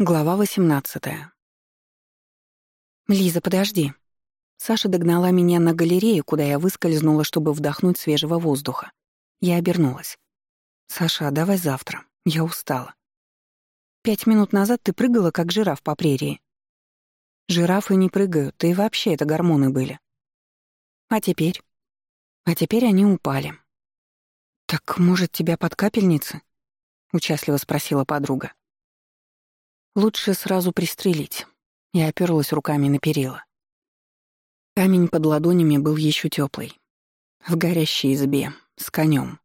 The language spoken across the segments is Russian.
Глава 18. «Лиза, подожди». Саша догнала меня на галерее, куда я выскользнула, чтобы вдохнуть свежего воздуха. Я обернулась. «Саша, давай завтра. Я устала». «Пять минут назад ты прыгала, как жираф по прерии». «Жирафы не прыгают, да и вообще это гормоны были». «А теперь?» «А теперь они упали». «Так, может, тебя под капельницы?» — участливо спросила подруга. Лучше сразу пристрелить. Я оперлась руками на перила. Камень под ладонями был еще теплый. В горящей избе, с конем.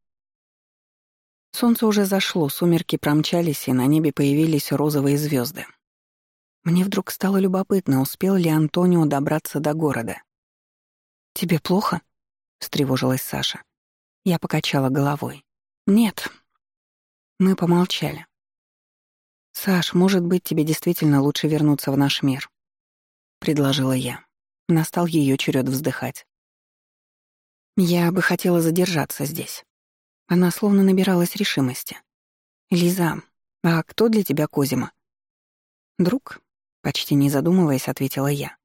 Солнце уже зашло, сумерки промчались, и на небе появились розовые звезды. Мне вдруг стало любопытно, успел ли Антонио добраться до города. «Тебе плохо?» — встревожилась Саша. Я покачала головой. «Нет». Мы помолчали. «Саш, может быть, тебе действительно лучше вернуться в наш мир?» — предложила я. Настал ее черед вздыхать. «Я бы хотела задержаться здесь». Она словно набиралась решимости. «Лиза, а кто для тебя Козима?» «Друг?» — почти не задумываясь, ответила я.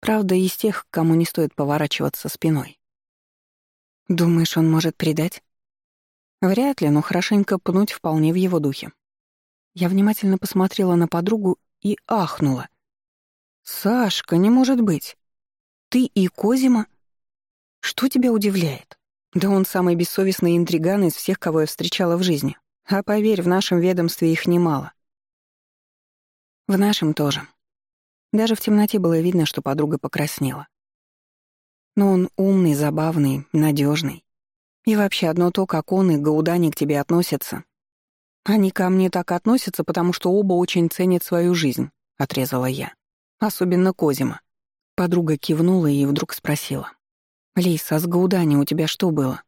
«Правда, из тех, кому не стоит поворачиваться спиной». «Думаешь, он может предать?» «Вряд ли, но хорошенько пнуть вполне в его духе. Я внимательно посмотрела на подругу и ахнула. «Сашка, не может быть! Ты и Козима? Что тебя удивляет? Да он самый бессовестный интриган из всех, кого я встречала в жизни. А поверь, в нашем ведомстве их немало. В нашем тоже. Даже в темноте было видно, что подруга покраснела. Но он умный, забавный, надежный. И вообще одно то, как он и Гаудани к тебе относятся, «Они ко мне так относятся, потому что оба очень ценят свою жизнь», — отрезала я. «Особенно Козима». Подруга кивнула и вдруг спросила. «Лис, а с Гаудани у тебя что было?»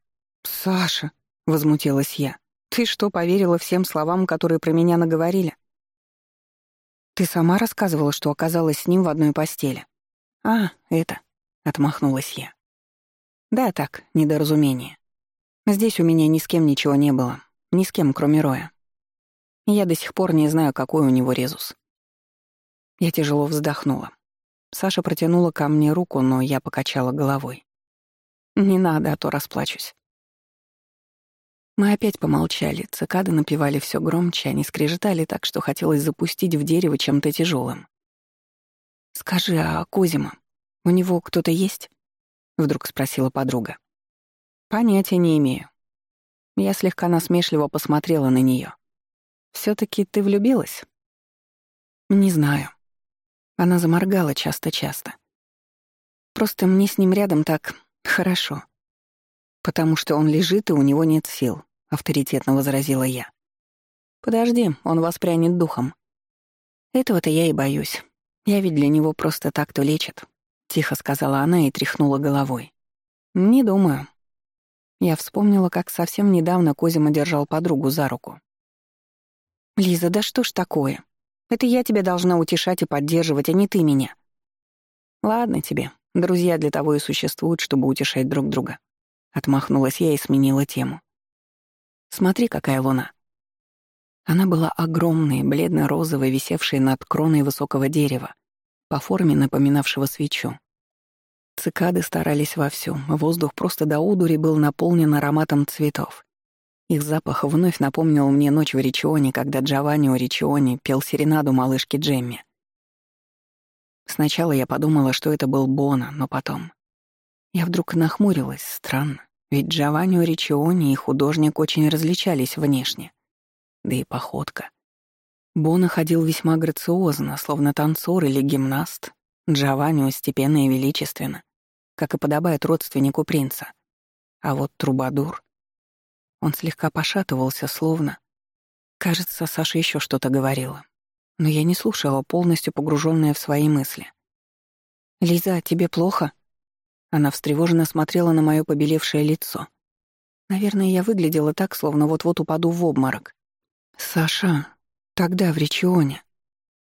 «Саша», — возмутилась я, — «ты что, поверила всем словам, которые про меня наговорили?» «Ты сама рассказывала, что оказалась с ним в одной постели». «А, это», — отмахнулась я. «Да, так, недоразумение. Здесь у меня ни с кем ничего не было. Ни с кем, кроме Роя. Я до сих пор не знаю, какой у него резус. Я тяжело вздохнула. Саша протянула ко мне руку, но я покачала головой. «Не надо, а то расплачусь». Мы опять помолчали, цикады напевали все громче, они скрежетали так, что хотелось запустить в дерево чем-то тяжелым. «Скажи, а Козима, у него кто-то есть?» — вдруг спросила подруга. «Понятия не имею». Я слегка насмешливо посмотрела на нее все таки ты влюбилась?» «Не знаю». Она заморгала часто-часто. «Просто мне с ним рядом так хорошо. Потому что он лежит, и у него нет сил», — авторитетно возразила я. «Подожди, он воспрянет духом». «Этого-то я и боюсь. Я ведь для него просто так-то лечит», — тихо сказала она и тряхнула головой. «Не думаю». Я вспомнила, как совсем недавно Козима держал подругу за руку. «Лиза, да что ж такое? Это я тебя должна утешать и поддерживать, а не ты меня». «Ладно тебе. Друзья для того и существуют, чтобы утешать друг друга». Отмахнулась я и сменила тему. «Смотри, какая луна». Она была огромной, бледно-розовой, висевшей над кроной высокого дерева, по форме напоминавшего свечу. Цикады старались вовсю, воздух просто до удури был наполнен ароматом цветов. Их запах вновь напомнил мне ночь в Ричионе, когда Джованни Ричиони пел серенаду малышке Джемми. Сначала я подумала, что это был Бона, но потом... Я вдруг нахмурилась, странно, ведь Джованни Ричиони и художник очень различались внешне. Да и походка. Бона ходил весьма грациозно, словно танцор или гимнаст. Джованни степенно и величественно, как и подобает родственнику принца. А вот Трубадур... Он слегка пошатывался, словно... Кажется, Саша еще что-то говорила. Но я не слушала, полностью погруженная в свои мысли. «Лиза, тебе плохо?» Она встревоженно смотрела на мое побелевшее лицо. Наверное, я выглядела так, словно вот-вот упаду в обморок. «Саша, тогда в Ричионе.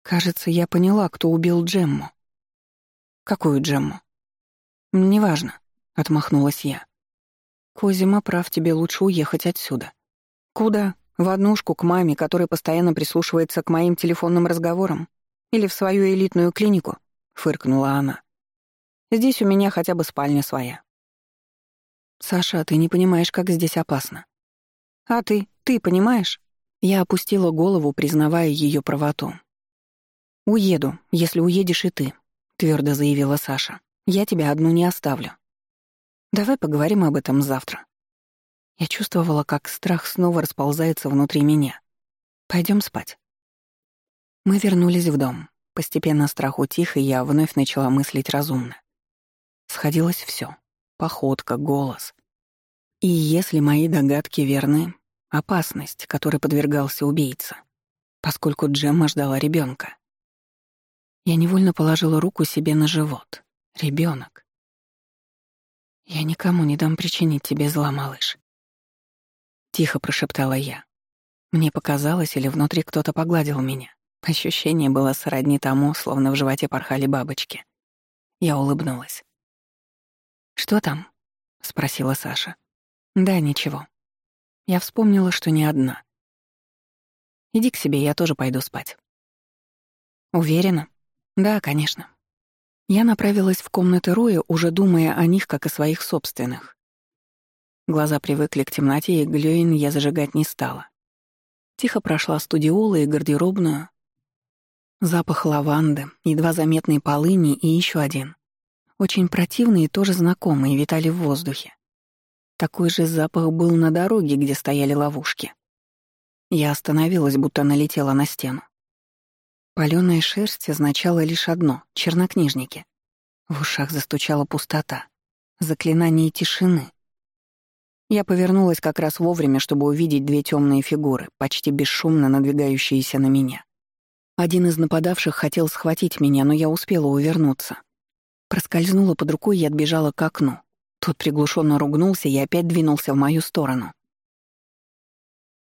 Кажется, я поняла, кто убил Джемму». «Какую Джемму?» «Неважно», — отмахнулась я. «Козима прав, тебе лучше уехать отсюда». «Куда?» — В однушку к маме, которая постоянно прислушивается к моим телефонным разговорам? Или в свою элитную клинику?» — фыркнула она. «Здесь у меня хотя бы спальня своя». «Саша, ты не понимаешь, как здесь опасно». «А ты? Ты понимаешь?» Я опустила голову, признавая ее правоту. «Уеду, если уедешь и ты», — твердо заявила Саша. «Я тебя одну не оставлю. Давай поговорим об этом завтра». Я чувствовала, как страх снова расползается внутри меня. Пойдем спать. Мы вернулись в дом. Постепенно страх утих, и я вновь начала мыслить разумно. Сходилось все: Походка, голос. И если мои догадки верны, опасность, которой подвергался убийца, поскольку Джемма ждала ребенка. Я невольно положила руку себе на живот. Ребенок. «Я никому не дам причинить тебе зла, малыш», — тихо прошептала я. Мне показалось, или внутри кто-то погладил меня. Ощущение было сродни тому, словно в животе порхали бабочки. Я улыбнулась. «Что там?» — спросила Саша. «Да, ничего. Я вспомнила, что не одна. Иди к себе, я тоже пойду спать». «Уверена?» «Да, конечно». Я направилась в комнаты Роя, уже думая о них, как о своих собственных. Глаза привыкли к темноте, и глёин я зажигать не стала. Тихо прошла студиола и гардеробную. Запах лаванды, едва заметной полыни и еще один. Очень противный и тоже знакомый, витали в воздухе. Такой же запах был на дороге, где стояли ловушки. Я остановилась, будто налетела на стену. Палёная шерсть означала лишь одно — чернокнижники. В ушах застучала пустота. Заклинание тишины — я повернулась как раз вовремя, чтобы увидеть две темные фигуры, почти бесшумно надвигающиеся на меня. Один из нападавших хотел схватить меня, но я успела увернуться. Проскользнула под рукой и отбежала к окну. Тот приглушенно ругнулся и опять двинулся в мою сторону.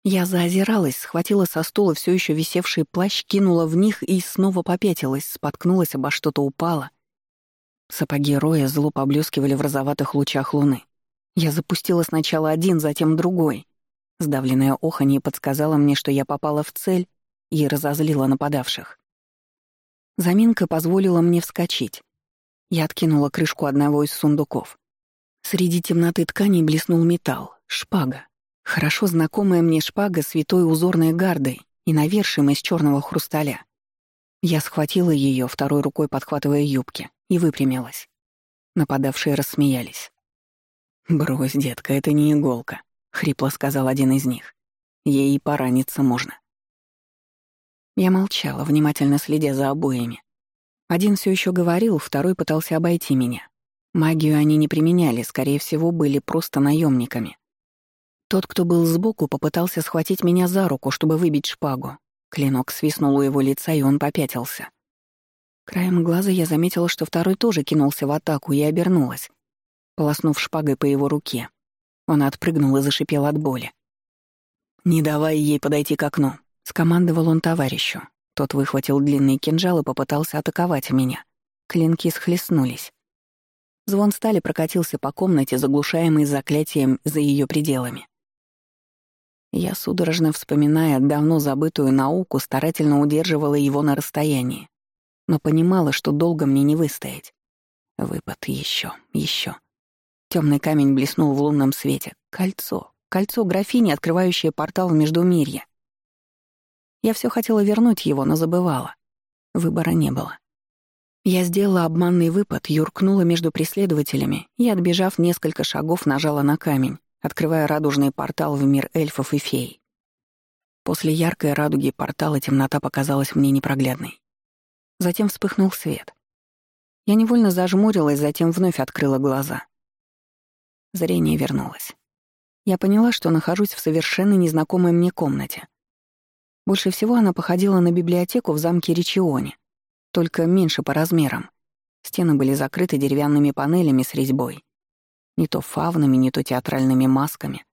Я заозиралась, схватила со стула все еще висевший плащ, кинула в них и снова попятилась, споткнулась обо что-то упала. Сапоги Роя зло поблескивали в розоватых лучах луны. Я запустила сначала один, затем другой. Сдавленное оханье подсказало мне, что я попала в цель и разозлила нападавших. Заминка позволила мне вскочить. Я откинула крышку одного из сундуков. Среди темноты тканей блеснул металл, шпага. Хорошо знакомая мне шпага святой узорной гардой и навершием из черного хрусталя. Я схватила ее, второй рукой подхватывая юбки, и выпрямилась. Нападавшие рассмеялись. «Брось, детка, это не иголка», — хрипло сказал один из них. «Ей пораниться можно». Я молчала, внимательно следя за обоими. Один все еще говорил, второй пытался обойти меня. Магию они не применяли, скорее всего, были просто наемниками. Тот, кто был сбоку, попытался схватить меня за руку, чтобы выбить шпагу. Клинок свистнул у его лица, и он попятился. Краем глаза я заметила, что второй тоже кинулся в атаку и обернулась полоснув шпагой по его руке. Он отпрыгнул и зашипел от боли. «Не давай ей подойти к окну», — скомандовал он товарищу. Тот выхватил длинный кинжал и попытался атаковать меня. Клинки схлестнулись. Звон стали прокатился по комнате, заглушаемый заклятием за ее пределами. Я, судорожно вспоминая давно забытую науку, старательно удерживала его на расстоянии, но понимала, что долго мне не выстоять. Выпад еще, еще. Темный камень блеснул в лунном свете. Кольцо. Кольцо графини, открывающее портал в Междумирье. Я все хотела вернуть его, но забывала. Выбора не было. Я сделала обманный выпад, юркнула между преследователями и, отбежав несколько шагов, нажала на камень, открывая радужный портал в мир эльфов и фей. После яркой радуги портала темнота показалась мне непроглядной. Затем вспыхнул свет. Я невольно зажмурилась, затем вновь открыла глаза — Зрение вернулось. Я поняла, что нахожусь в совершенно незнакомой мне комнате. Больше всего она походила на библиотеку в замке Ричионе, только меньше по размерам. Стены были закрыты деревянными панелями с резьбой. Не то фавнами, не то театральными масками.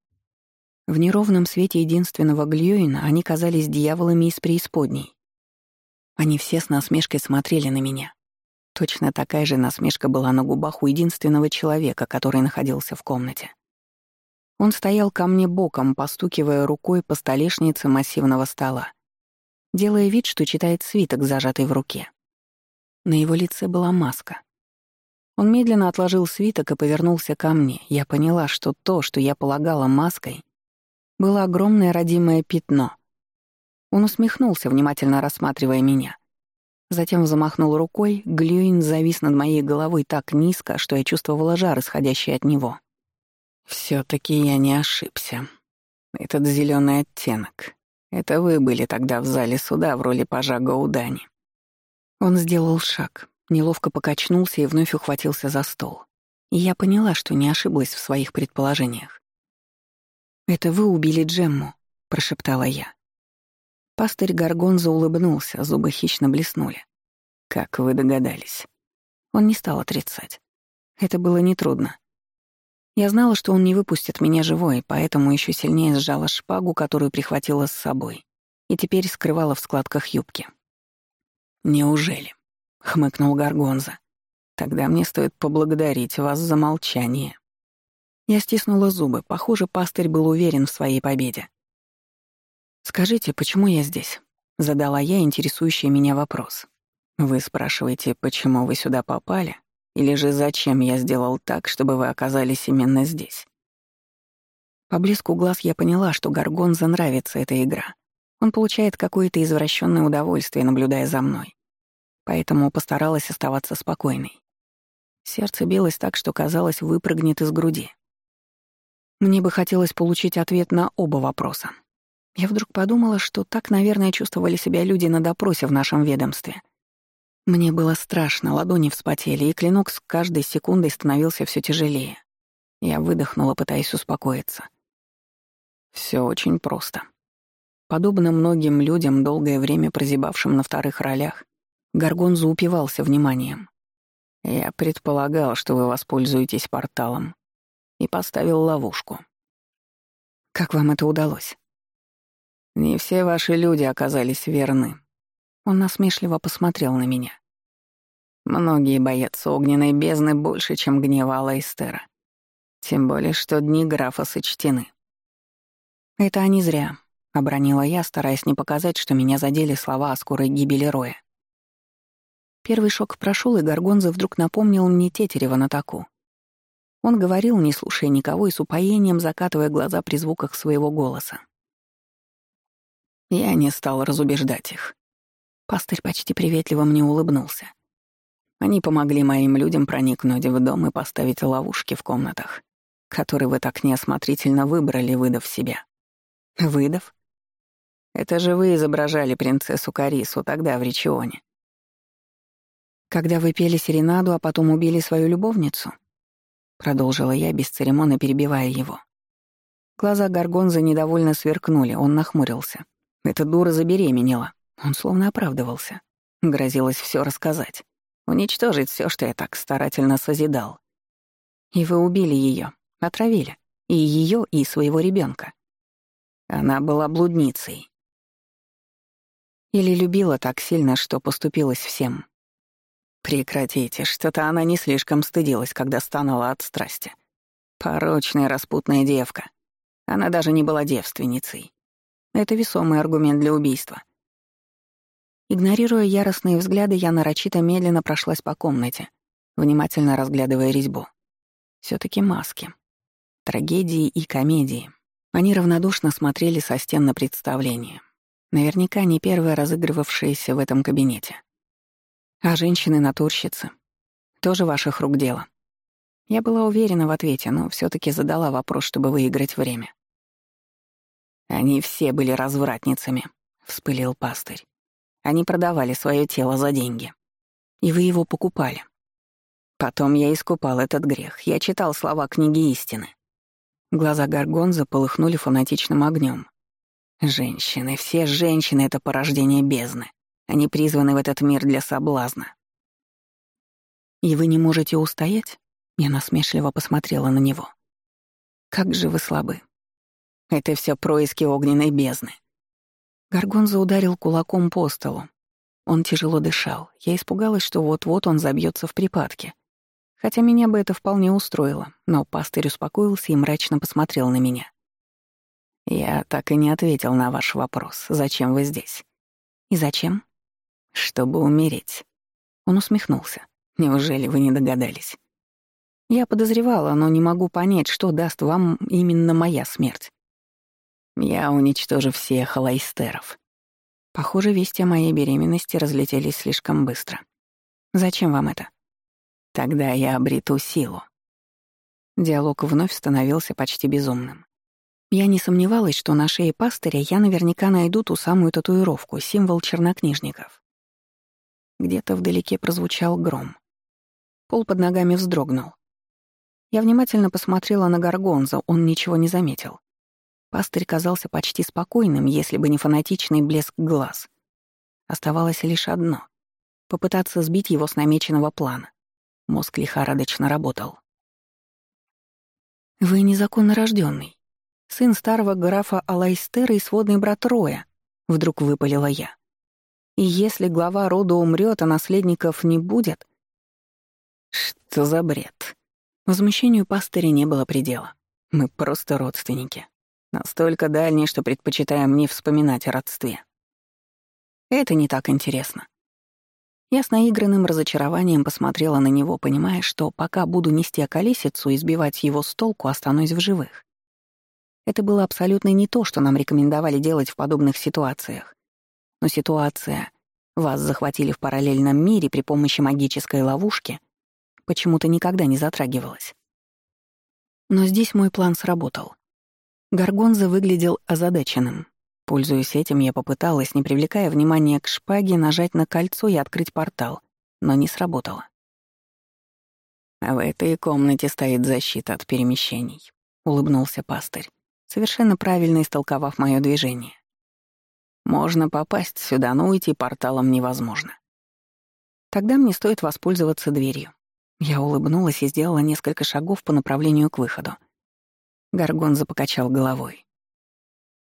В неровном свете единственного Глюина они казались дьяволами из преисподней. Они все с насмешкой смотрели на меня. Точно такая же насмешка была на губах у единственного человека, который находился в комнате. Он стоял ко мне боком, постукивая рукой по столешнице массивного стола, делая вид, что читает свиток, зажатый в руке. На его лице была маска. Он медленно отложил свиток и повернулся ко мне. Я поняла, что то, что я полагала маской, было огромное родимое пятно. Он усмехнулся, внимательно рассматривая меня. Затем замахнул рукой, Глюин завис над моей головой так низко, что я чувствовала жар, исходящий от него. все таки я не ошибся. Этот зеленый оттенок. Это вы были тогда в зале суда в роли пажа Гаудани. Он сделал шаг, неловко покачнулся и вновь ухватился за стол. И я поняла, что не ошиблась в своих предположениях. «Это вы убили Джемму», — прошептала я. Пастырь Гаргонза улыбнулся, зубы хищно блеснули. «Как вы догадались?» Он не стал отрицать. Это было нетрудно. Я знала, что он не выпустит меня живой, поэтому еще сильнее сжала шпагу, которую прихватила с собой, и теперь скрывала в складках юбки. «Неужели?» — хмыкнул Гаргонза. «Тогда мне стоит поблагодарить вас за молчание». Я стиснула зубы. Похоже, пастырь был уверен в своей победе. «Скажите, почему я здесь?» — задала я интересующий меня вопрос. «Вы спрашиваете, почему вы сюда попали? Или же зачем я сделал так, чтобы вы оказались именно здесь?» По блеску глаз я поняла, что Гаргонза нравится эта игра. Он получает какое-то извращенное удовольствие, наблюдая за мной. Поэтому постаралась оставаться спокойной. Сердце билось так, что казалось, выпрыгнет из груди. Мне бы хотелось получить ответ на оба вопроса. Я вдруг подумала, что так, наверное, чувствовали себя люди на допросе в нашем ведомстве. Мне было страшно, ладони вспотели, и клинок с каждой секундой становился все тяжелее. Я выдохнула, пытаясь успокоиться. Все очень просто. Подобно многим людям, долгое время прозябавшим на вторых ролях, Гаргонзу упивался вниманием. Я предполагал, что вы воспользуетесь порталом, и поставил ловушку. Как вам это удалось? Не все ваши люди оказались верны. Он насмешливо посмотрел на меня. Многие боятся огненной бездны больше, чем гнева Алайстера. Тем более, что дни графа сочтены. «Это они зря», — обронила я, стараясь не показать, что меня задели слова о скорой гибели Роя. Первый шок прошел, и Гаргонза вдруг напомнил мне Тетерева на таку. Он говорил, не слушая никого и с упоением закатывая глаза при звуках своего голоса. Я не стал разубеждать их. Пастырь почти приветливо мне улыбнулся. Они помогли моим людям проникнуть в дом и поставить ловушки в комнатах, которые вы так неосмотрительно выбрали, выдав себя. Выдав? Это же вы изображали принцессу Карису тогда в Ричионе. Когда вы пели серенаду, а потом убили свою любовницу? продолжила я, бесцеремонно перебивая его. Глаза Гаргонза недовольно сверкнули, он нахмурился. Эта дура забеременела. Он словно оправдывался. Грозилось все рассказать. Уничтожить все, что я так старательно созидал. И вы убили ее, отравили. И ее, и своего ребенка. Она была блудницей. Или любила так сильно, что поступилась всем. Прекратите, что-то она не слишком стыдилась, когда стонала от страсти. Порочная распутная девка. Она даже не была девственницей. Это весомый аргумент для убийства. Игнорируя яростные взгляды, я нарочито медленно прошлась по комнате, внимательно разглядывая резьбу. все таки маски. Трагедии и комедии. Они равнодушно смотрели со стен на представление. Наверняка не первое разыгрывавшееся в этом кабинете. А женщины-натурщицы? Тоже ваших рук дело? Я была уверена в ответе, но все таки задала вопрос, чтобы выиграть время. «Они все были развратницами», — вспылил пастырь. «Они продавали свое тело за деньги. И вы его покупали. Потом я искупал этот грех. Я читал слова книги истины». Глаза Гаргонза полыхнули фанатичным огнем. «Женщины, все женщины — это порождение бездны. Они призваны в этот мир для соблазна. «И вы не можете устоять?» Я насмешливо посмотрела на него. «Как же вы слабы. Это все происки огненной бездны». Гаргонза ударил кулаком по столу. Он тяжело дышал. Я испугалась, что вот-вот он забьется в припадке. Хотя меня бы это вполне устроило, но пастырь успокоился и мрачно посмотрел на меня. «Я так и не ответил на ваш вопрос. Зачем вы здесь?» «И зачем?» «Чтобы умереть». Он усмехнулся. «Неужели вы не догадались?» «Я подозревала, но не могу понять, что даст вам именно моя смерть». «Я уничтожу всех лайстеров». Похоже, вести о моей беременности разлетелись слишком быстро. «Зачем вам это?» «Тогда я обрету силу». Диалог вновь становился почти безумным. Я не сомневалась, что на шее пастыря я наверняка найду ту самую татуировку, символ чернокнижников. Где-то вдалеке прозвучал гром. Пол под ногами вздрогнул. Я внимательно посмотрела на Гаргонза, он ничего не заметил. Пастырь казался почти спокойным, если бы не фанатичный блеск глаз. Оставалось лишь одно — попытаться сбить его с намеченного плана. Мозг лихорадочно работал. «Вы незаконно рожденный, сын старого графа Алайстера и сводный брат Роя», — вдруг выпалила я. «И если глава рода умрет, а наследников не будет...» «Что за бред?» Возмущению пастыря не было предела. Мы просто родственники. Настолько дальние, что предпочитаем не вспоминать о родстве. Это не так интересно. Я с наигранным разочарованием посмотрела на него, понимая, что пока буду нести околесицу и сбивать его с толку, останусь в живых. Это было абсолютно не то, что нам рекомендовали делать в подобных ситуациях. Но ситуация «вас захватили в параллельном мире при помощи магической ловушки» почему-то никогда не затрагивалась. Но здесь мой план сработал. Гаргонза выглядел озадаченным. Пользуясь этим, я попыталась, не привлекая внимания к шпаге, нажать на кольцо и открыть портал, но не сработало. «В этой комнате стоит защита от перемещений», — улыбнулся пастырь совершенно правильно истолковав мое движение. Можно попасть сюда, но уйти порталом невозможно. Тогда мне стоит воспользоваться дверью. Я улыбнулась и сделала несколько шагов по направлению к выходу. Гаргонза покачал головой.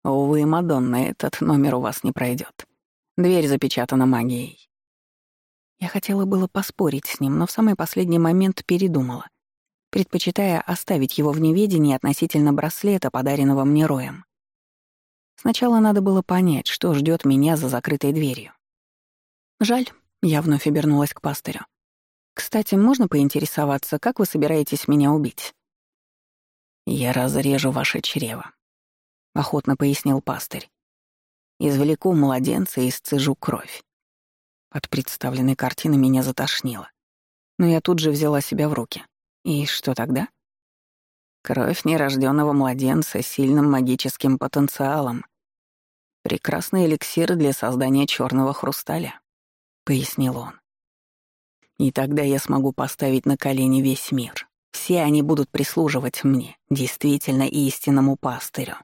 «Увы, Мадонна, этот номер у вас не пройдет. Дверь запечатана магией». Я хотела было поспорить с ним, но в самый последний момент передумала предпочитая оставить его в неведении относительно браслета, подаренного мне Роем. Сначала надо было понять, что ждет меня за закрытой дверью. «Жаль», — я вновь обернулась к пастырю. «Кстати, можно поинтересоваться, как вы собираетесь меня убить?» «Я разрежу ваше чрево», — охотно пояснил пастырь. «Извлеку младенца и сцежу кровь». От представленной картины меня затошнило. Но я тут же взяла себя в руки. И что тогда? Кровь нерожденного младенца с сильным магическим потенциалом. Прекрасный эликсир для создания черного хрусталя, пояснил он. И тогда я смогу поставить на колени весь мир. Все они будут прислуживать мне, действительно истинному пастырю.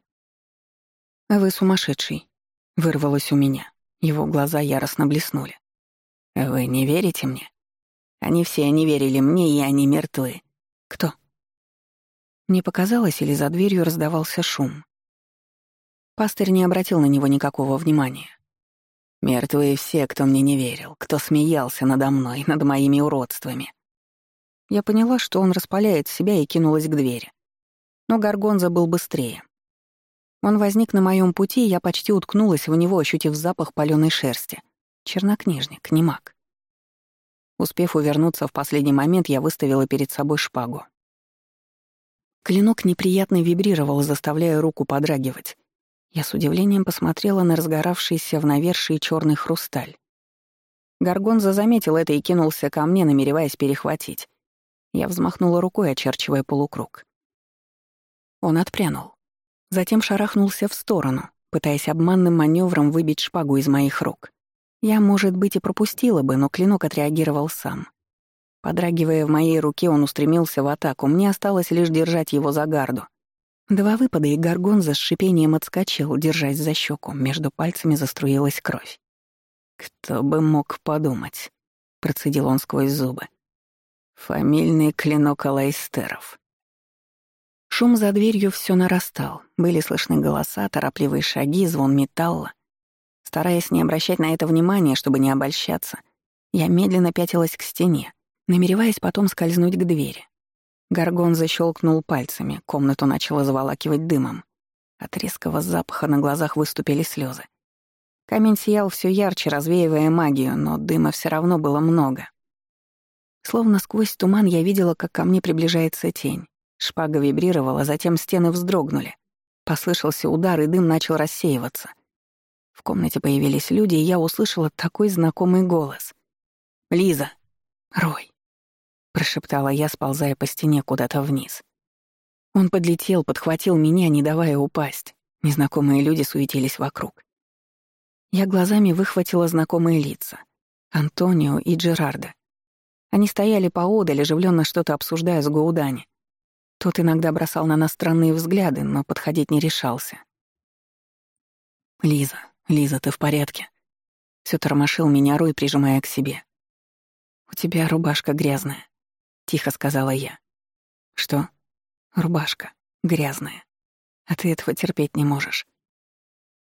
«Вы сумасшедший», — вырвалось у меня. Его глаза яростно блеснули. «Вы не верите мне? Они все не верили мне, и они мертвы. «Кто?» Мне показалось, или за дверью раздавался шум. Пастырь не обратил на него никакого внимания. Мертвые все, кто мне не верил, кто смеялся надо мной, над моими уродствами. Я поняла, что он распаляет себя и кинулась к двери. Но Гаргонза был быстрее. Он возник на моем пути, и я почти уткнулась в него, ощутив запах палёной шерсти. Чернокнижник, не маг. Успев увернуться в последний момент, я выставила перед собой шпагу. Клинок неприятно вибрировал, заставляя руку подрагивать. Я с удивлением посмотрела на разгоравшийся в навершии черный хрусталь. Гаргонза заметил это и кинулся ко мне, намереваясь перехватить. Я взмахнула рукой, очерчивая полукруг. Он отпрянул. Затем шарахнулся в сторону, пытаясь обманным маневром выбить шпагу из моих рук. Я, может быть, и пропустила бы, но клинок отреагировал сам. Подрагивая в моей руке, он устремился в атаку, мне осталось лишь держать его за гарду. Два выпада, и Гаргонза с шипением отскочил, держась за щеку, между пальцами заструилась кровь. «Кто бы мог подумать», — процедил он сквозь зубы. «Фамильный клинок Алайстеров». Шум за дверью все нарастал. Были слышны голоса, торопливые шаги, звон металла. Стараясь не обращать на это внимания, чтобы не обольщаться, я медленно пятилась к стене, намереваясь потом скользнуть к двери. Гаргон защелкнул пальцами, комнату начало заволакивать дымом. От резкого запаха на глазах выступили слезы. Камень сиял все ярче, развеивая магию, но дыма все равно было много. Словно сквозь туман я видела, как ко мне приближается тень. Шпага вибрировала, затем стены вздрогнули. Послышался удар, и дым начал рассеиваться. В комнате появились люди, и я услышала такой знакомый голос. «Лиза!» «Рой!» — прошептала я, сползая по стене куда-то вниз. Он подлетел, подхватил меня, не давая упасть. Незнакомые люди суетились вокруг. Я глазами выхватила знакомые лица. Антонио и Джерарда. Они стояли поодаль, оживленно что-то обсуждая с Гоудани. Тот иногда бросал на нас странные взгляды, но подходить не решался. «Лиза, Лиза, ты в порядке?» Всё тормошил меня Рой, прижимая к себе. «У тебя рубашка грязная», — тихо сказала я. «Что?» «Рубашка грязная. А ты этого терпеть не можешь».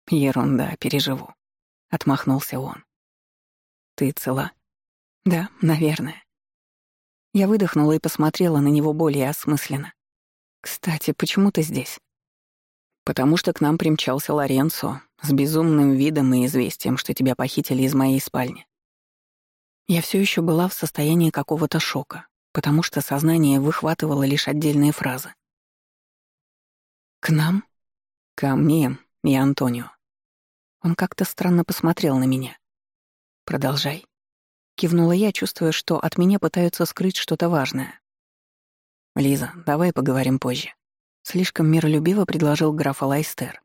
«Ерунда, переживу», — отмахнулся он. «Ты цела?» «Да, наверное». Я выдохнула и посмотрела на него более осмысленно. «Кстати, почему ты здесь?» «Потому что к нам примчался Лоренцо с безумным видом и известием, что тебя похитили из моей спальни. Я все еще была в состоянии какого-то шока, потому что сознание выхватывало лишь отдельные фразы. «К нам?» «Ко мне и Антонио». Он как-то странно посмотрел на меня. «Продолжай». Кивнула я, чувствуя, что от меня пытаются скрыть что-то важное. «Лиза, давай поговорим позже». Слишком миролюбиво предложил граф Лайстер.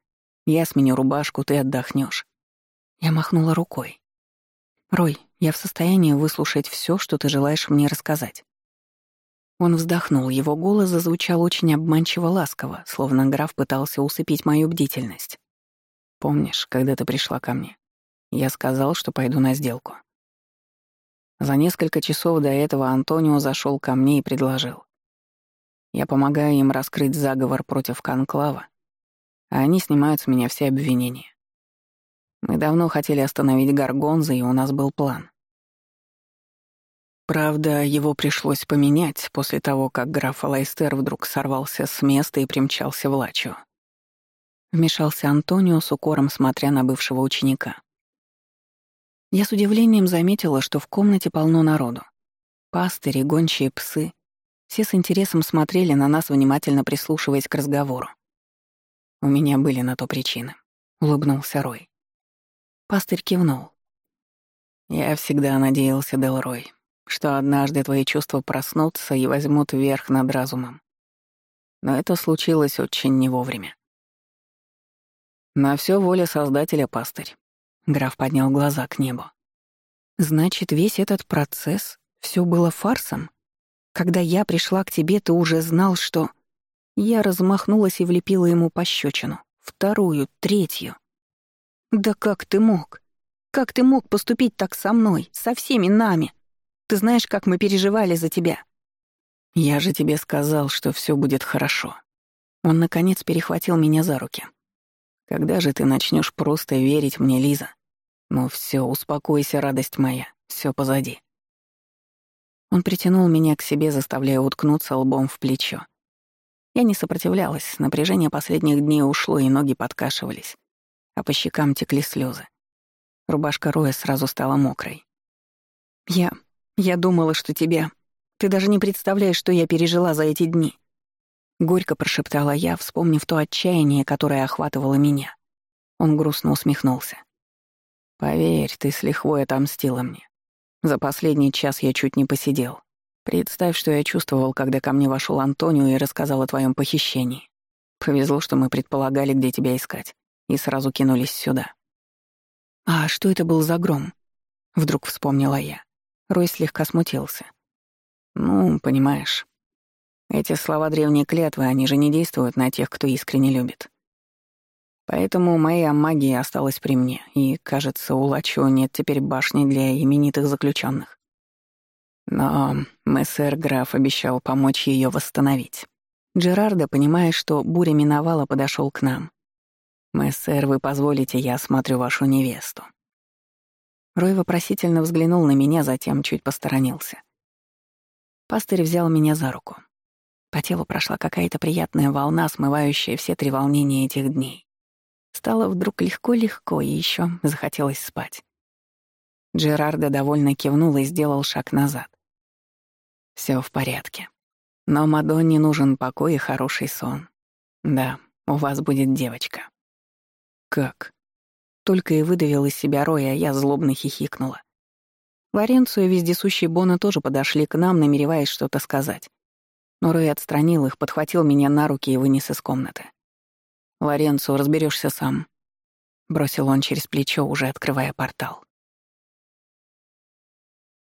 «Я сменю рубашку, ты отдохнешь. Я махнула рукой. «Рой, я в состоянии выслушать все, что ты желаешь мне рассказать». Он вздохнул, его голос зазвучал очень обманчиво ласково, словно граф пытался усыпить мою бдительность. «Помнишь, когда ты пришла ко мне? Я сказал, что пойду на сделку. За несколько часов до этого Антонио зашел ко мне и предложил. Я помогаю им раскрыть заговор против Конклава, а они снимают с меня все обвинения. Мы давно хотели остановить Гаргонза, и у нас был план. Правда, его пришлось поменять после того, как граф Алайстер вдруг сорвался с места и примчался в Лачо. Вмешался Антонио с укором, смотря на бывшего ученика. Я с удивлением заметила, что в комнате полно народу. Пастыри, гончие псы. Все с интересом смотрели на нас, внимательно прислушиваясь к разговору. «У меня были на то причины», — улыбнулся Рой. Пастырь кивнул. «Я всегда надеялся, Делрой, что однажды твои чувства проснутся и возьмут верх над разумом. Но это случилось очень не вовремя. На все воля Создателя, пастырь. Граф поднял глаза к небу. «Значит, весь этот процесс, все было фарсом? Когда я пришла к тебе, ты уже знал, что...» Я размахнулась и влепила ему пощечину. Вторую, третью. «Да как ты мог? Как ты мог поступить так со мной, со всеми нами? Ты знаешь, как мы переживали за тебя». «Я же тебе сказал, что все будет хорошо». Он, наконец, перехватил меня за руки. Когда же ты начнешь просто верить мне, Лиза? Ну все, успокойся, радость моя, все позади. Он притянул меня к себе, заставляя уткнуться лбом в плечо. Я не сопротивлялась, напряжение последних дней ушло, и ноги подкашивались, а по щекам текли слезы. Рубашка Роя сразу стала мокрой. «Я... я думала, что тебя... Ты даже не представляешь, что я пережила за эти дни. Горько прошептала я, вспомнив то отчаяние, которое охватывало меня. Он грустно усмехнулся. «Поверь, ты с лихвой отомстила мне. За последний час я чуть не посидел. Представь, что я чувствовал, когда ко мне вошел Антонио и рассказал о твоем похищении. Повезло, что мы предполагали, где тебя искать, и сразу кинулись сюда». «А что это был за гром?» — вдруг вспомнила я. Рой слегка смутился. «Ну, понимаешь, эти слова древней клятвы, они же не действуют на тех, кто искренне любит. Поэтому моя магия осталась при мне, и, кажется, у Лачо нет теперь башни для именитых заключенных. Но мессер граф обещал помочь ее восстановить. Джерардо, понимая, что буря миновала, подошел к нам. «Мессер, вы позволите, я осмотрю вашу невесту». Рой вопросительно взглянул на меня, затем чуть посторонился. Пастырь взял меня за руку. По телу прошла какая-то приятная волна, смывающая все три волнения этих дней. Стало вдруг легко-легко, и еще захотелось спать. Джерардо довольно кивнул и сделал шаг назад. Все в порядке. Но Мадонне нужен покой и хороший сон. Да, у вас будет девочка. Как? Только и выдавил из себя Рой, а я злобно хихикнула. Лоренцо и вездесущий Бона тоже подошли к нам, намереваясь что-то сказать. Но Рой отстранил их, подхватил меня на руки и вынес из комнаты. «Лоренцо, разберешься сам», — бросил он через плечо, уже открывая портал.